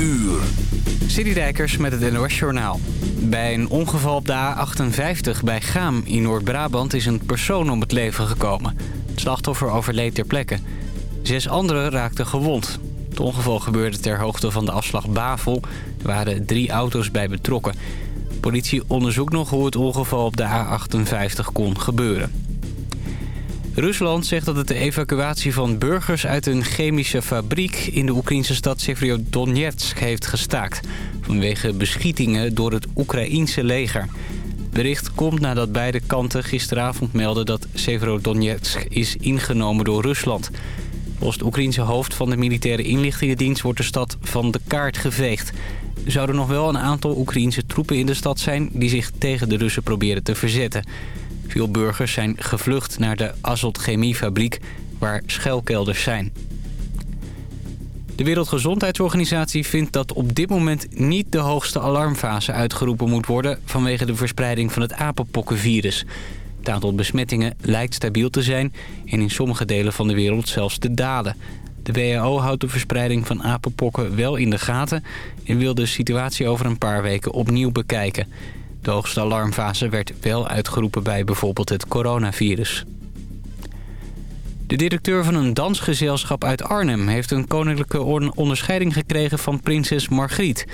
uur. Met het NOS Journaal. Bij een ongeval op de A58 bij Gaam in Noord-Brabant is een persoon om het leven gekomen. Het slachtoffer overleed ter plekke. Zes anderen raakten gewond. Het ongeval gebeurde ter hoogte van de afslag Bavel. Er waren drie auto's bij betrokken. politie onderzoekt nog hoe het ongeval op de A58 kon gebeuren. Rusland zegt dat het de evacuatie van burgers uit een chemische fabriek... in de Oekraïnse stad Severodonetsk heeft gestaakt... vanwege beschietingen door het Oekraïense leger. Bericht komt nadat beide kanten gisteravond melden... dat Severodonetsk is ingenomen door Rusland. Volgens het Oekraïense hoofd van de militaire inlichtingendienst... wordt de stad van de kaart geveegd. Zouden nog wel een aantal Oekraïense troepen in de stad zijn... die zich tegen de Russen proberen te verzetten... Veel burgers zijn gevlucht naar de Azot Chemiefabriek, waar schuilkelders zijn. De Wereldgezondheidsorganisatie vindt dat op dit moment niet de hoogste alarmfase uitgeroepen moet worden vanwege de verspreiding van het apenpokkenvirus. Het aantal besmettingen lijkt stabiel te zijn en in sommige delen van de wereld zelfs te dalen. De WHO houdt de verspreiding van apenpokken wel in de gaten en wil de situatie over een paar weken opnieuw bekijken. De hoogste alarmfase werd wel uitgeroepen bij bijvoorbeeld het coronavirus. De directeur van een dansgezelschap uit Arnhem... heeft een koninklijke onderscheiding gekregen van prinses Margriet.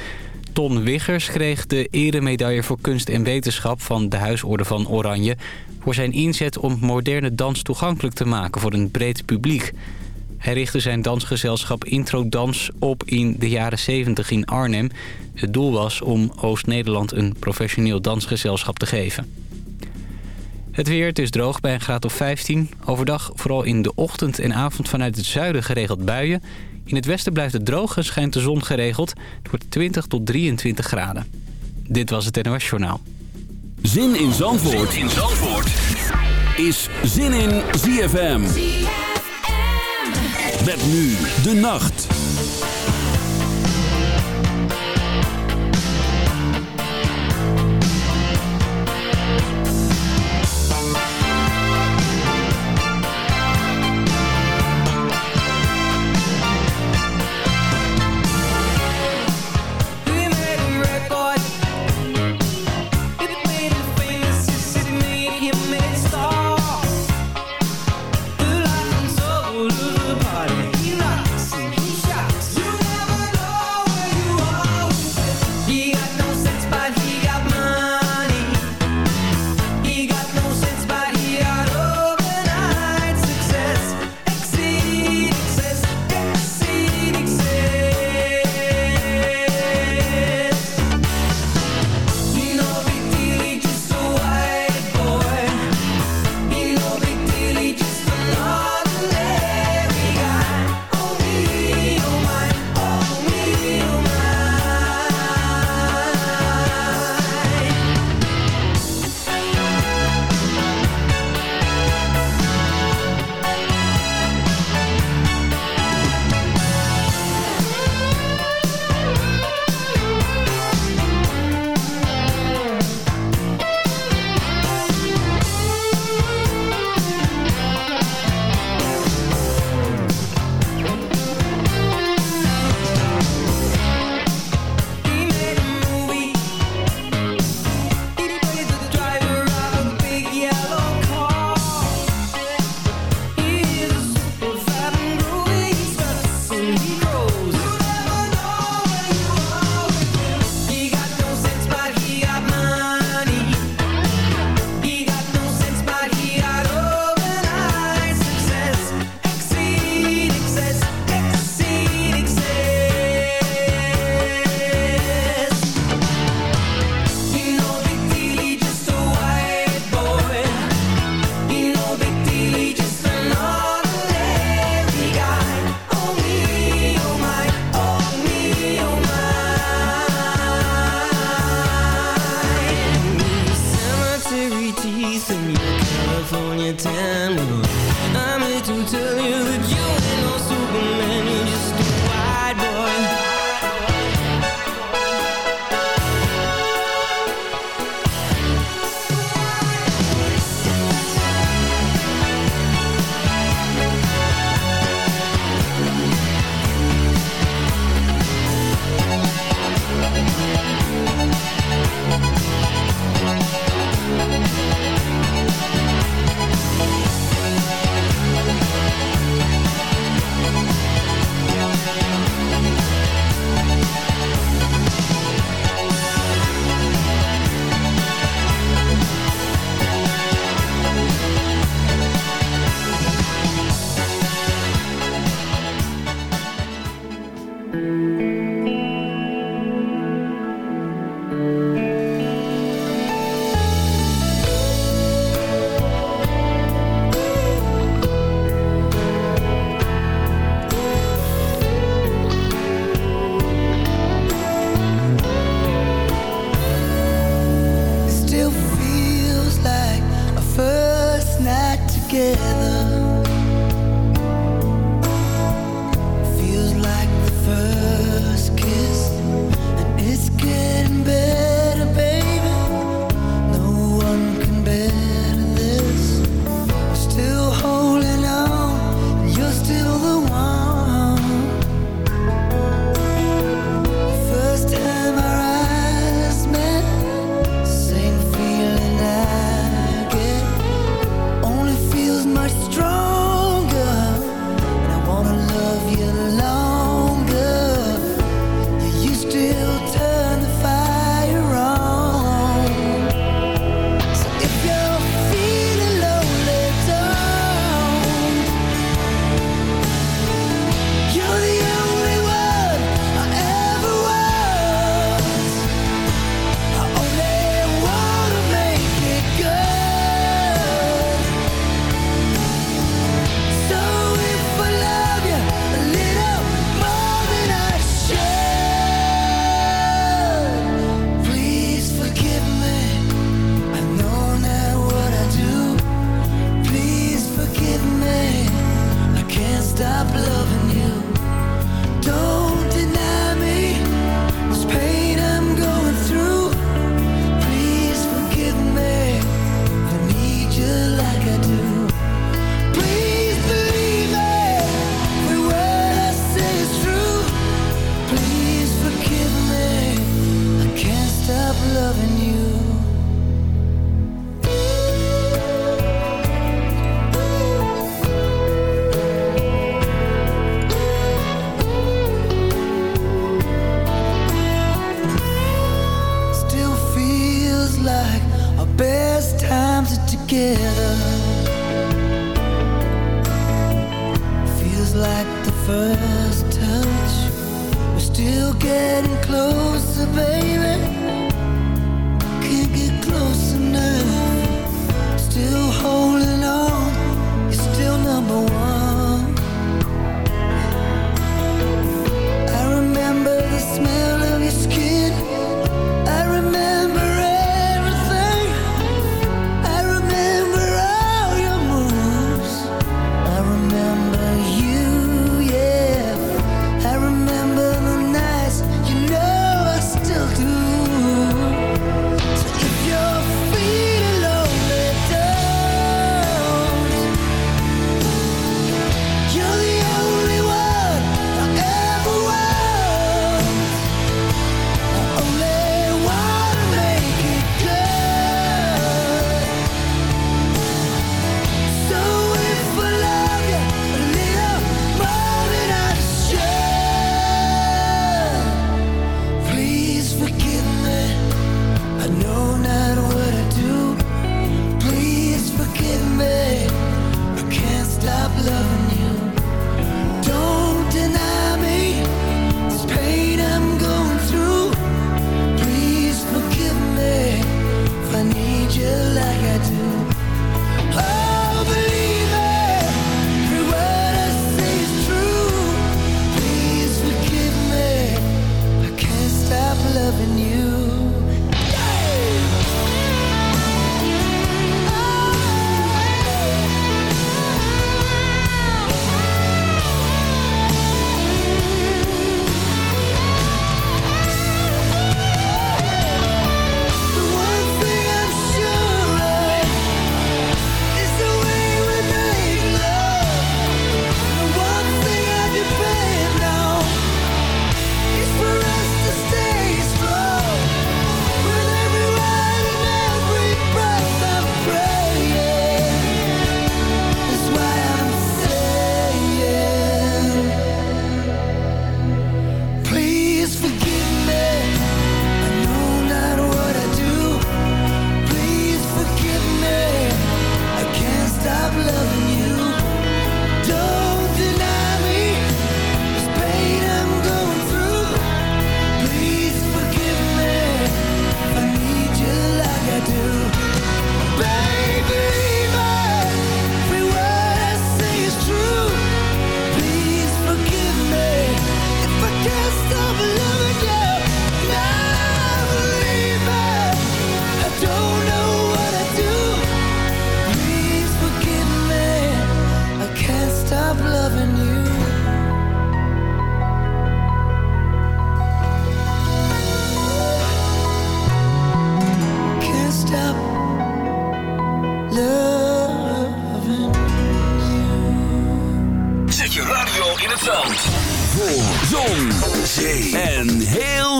Ton Wiggers kreeg de eremedaille voor kunst en wetenschap... van de Huisorde van Oranje... voor zijn inzet om moderne dans toegankelijk te maken voor een breed publiek. Hij richtte zijn dansgezelschap Intro Dans op in de jaren 70 in Arnhem. Het doel was om Oost-Nederland een professioneel dansgezelschap te geven. Het weer, het is droog bij een graad of 15. Overdag vooral in de ochtend en avond vanuit het zuiden geregeld buien. In het westen blijft het droog en schijnt de zon geregeld. Het wordt 20 tot 23 graden. Dit was het NOS Journaal. Zin in Zandvoort, zin in Zandvoort. is Zin in ZFM. Met nu de nacht.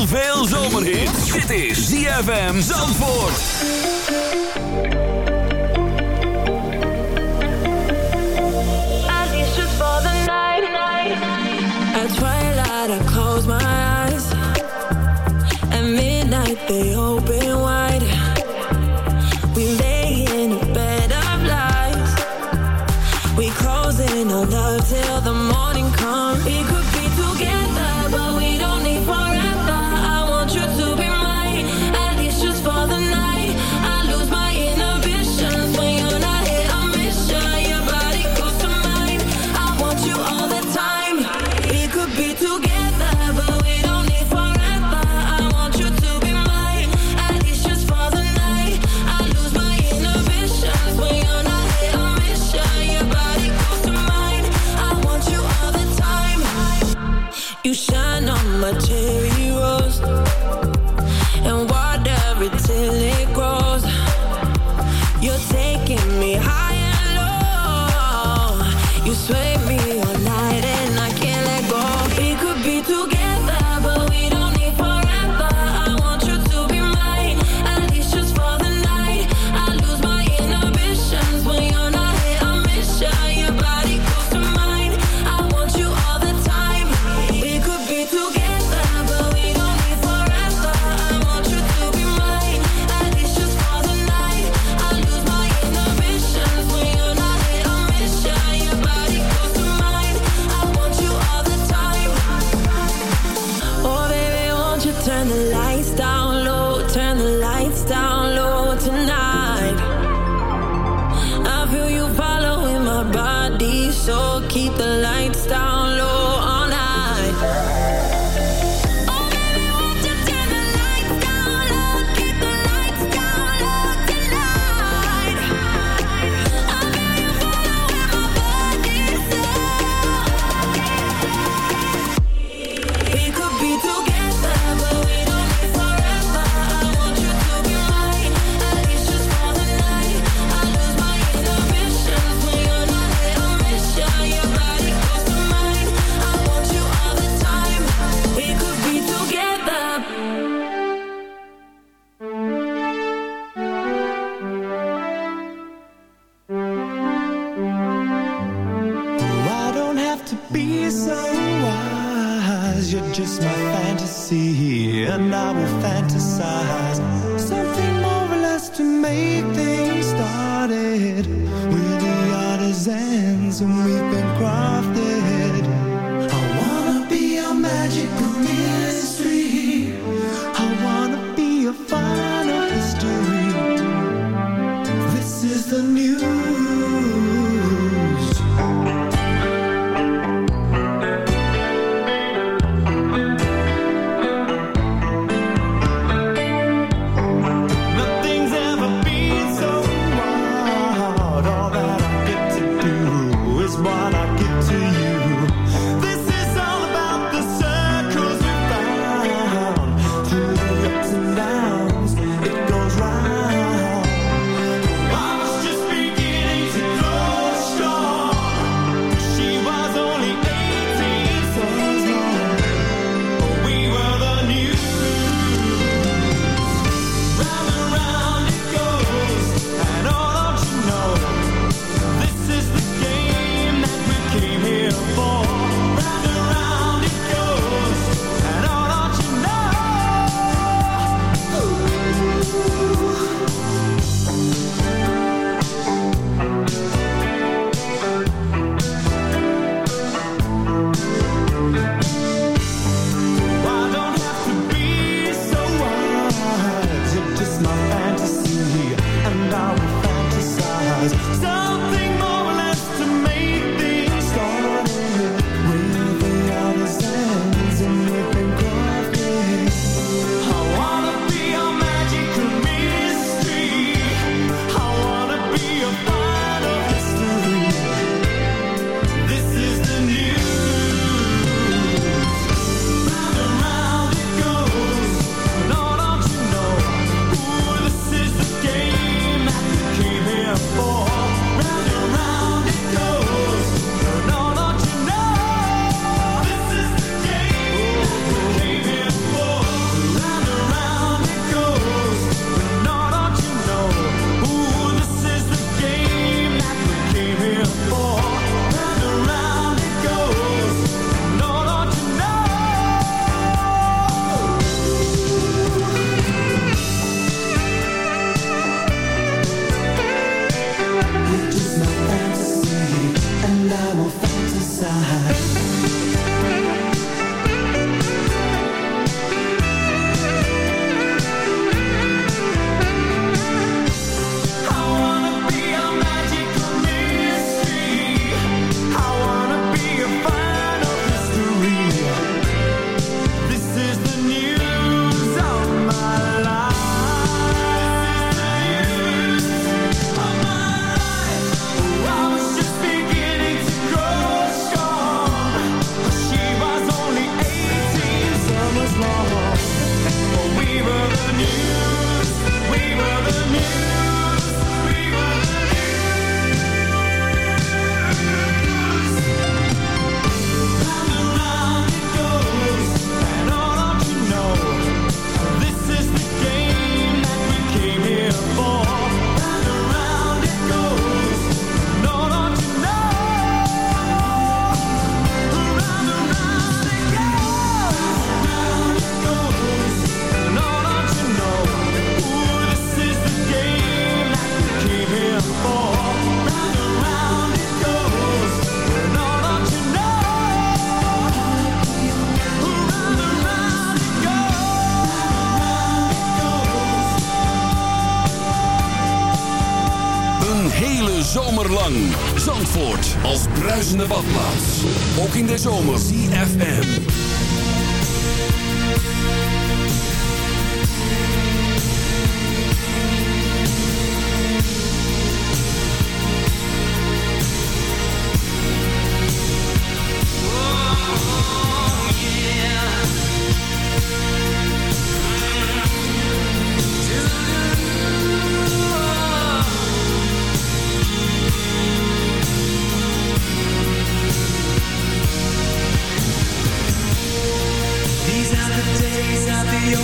I lose my inhibition know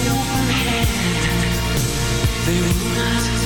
your hand, they will not.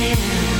yeah.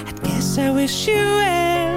I wish you well.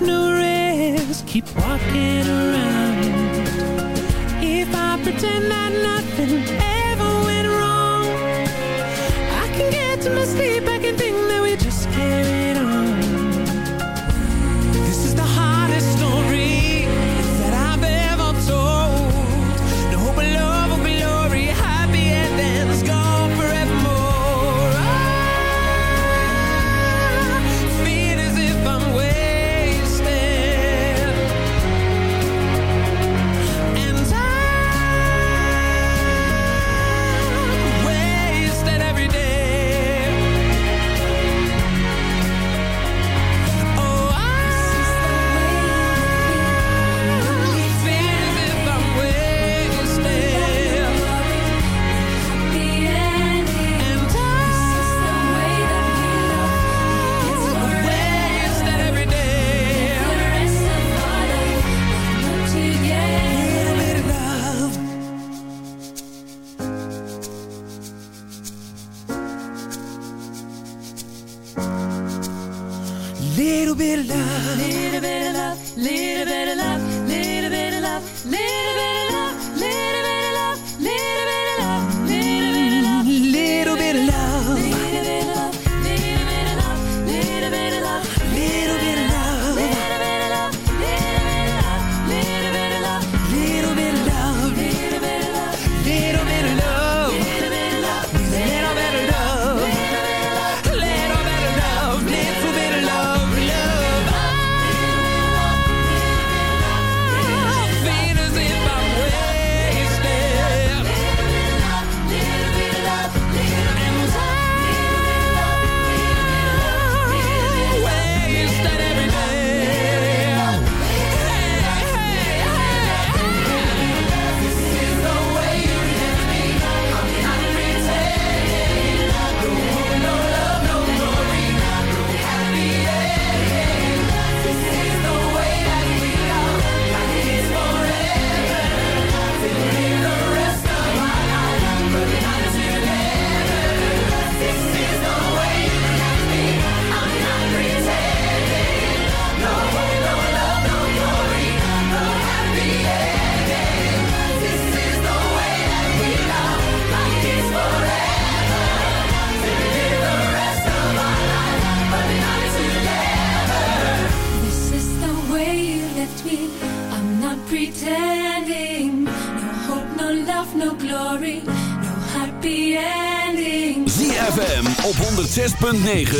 no rest, keep walking around. 9.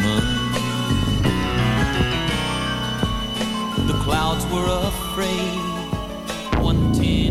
Clouds were afraid. One tin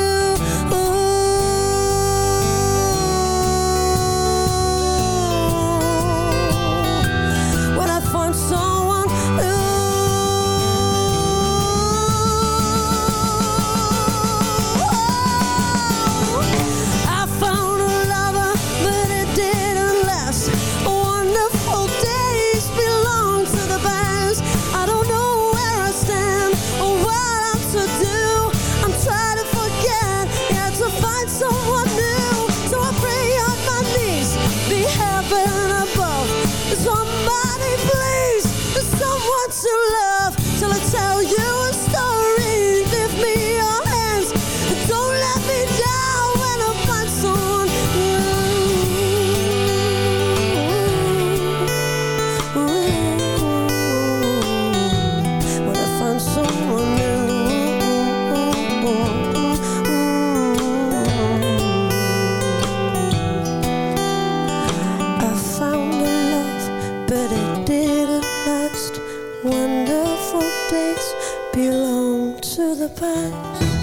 sur the past.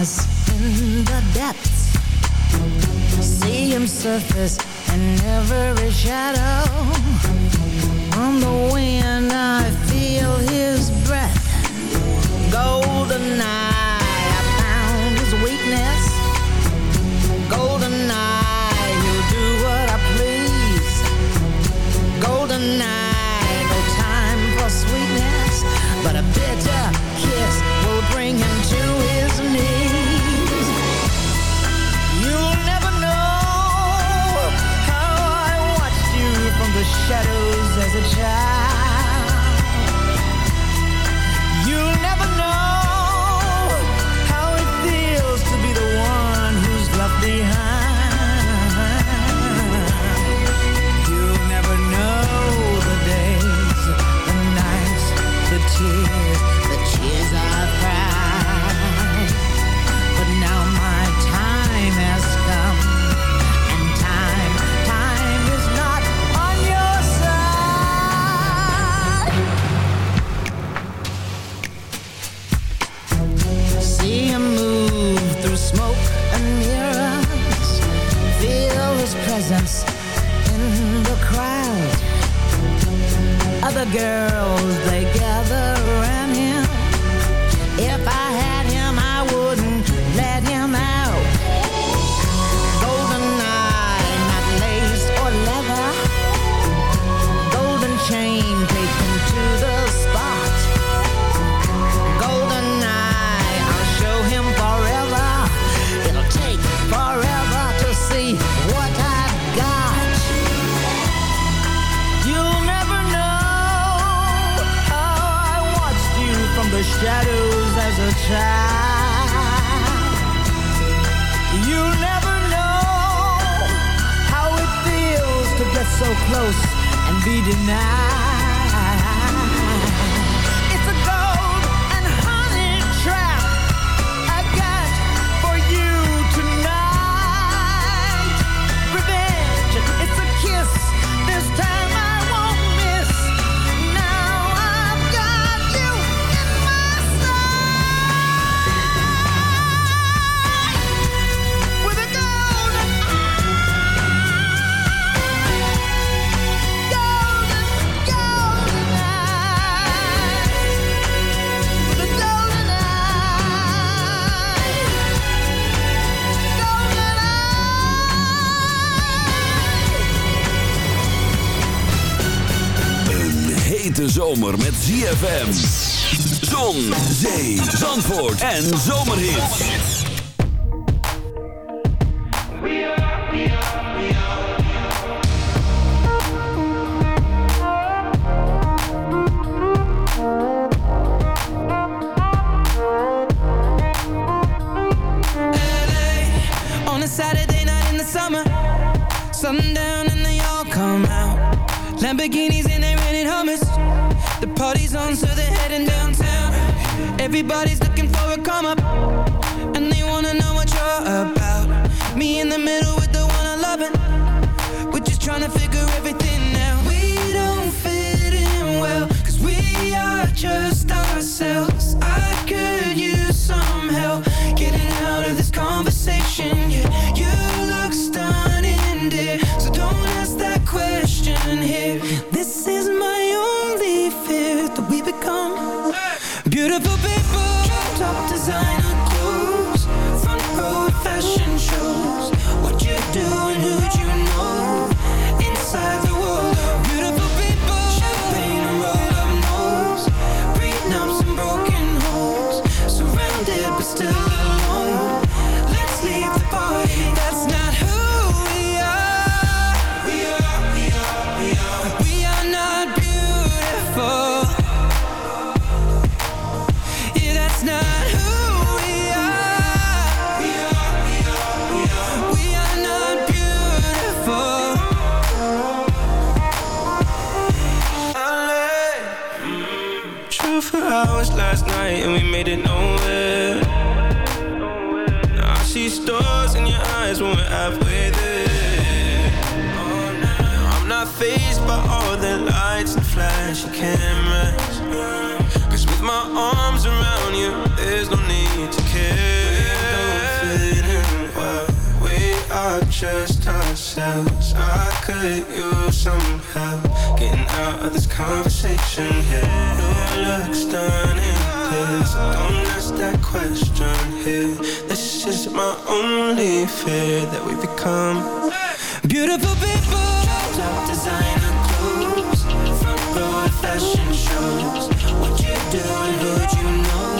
darkness in the depths. See him surface in every shadow. On the wind I feel his breath. Golden eye. shine. presence in the crowd. Other girls, they gather around him. If I close and be denied. zomer met ZFM. Zon, zee, zandvoort en zomerhit. Night in summer Sundown come Lamborghinis and hummus The party's on, so they're heading downtown. Everybody's looking for a come up, and they wanna know what you're about. Me in the middle doubts. I could use some help getting out of this conversation here. Your looks stunning, please don't ask that question here. This is my only fear that we become beautiful people. Top designer clothes, front row fashion shows. What you doing? Who'd you know?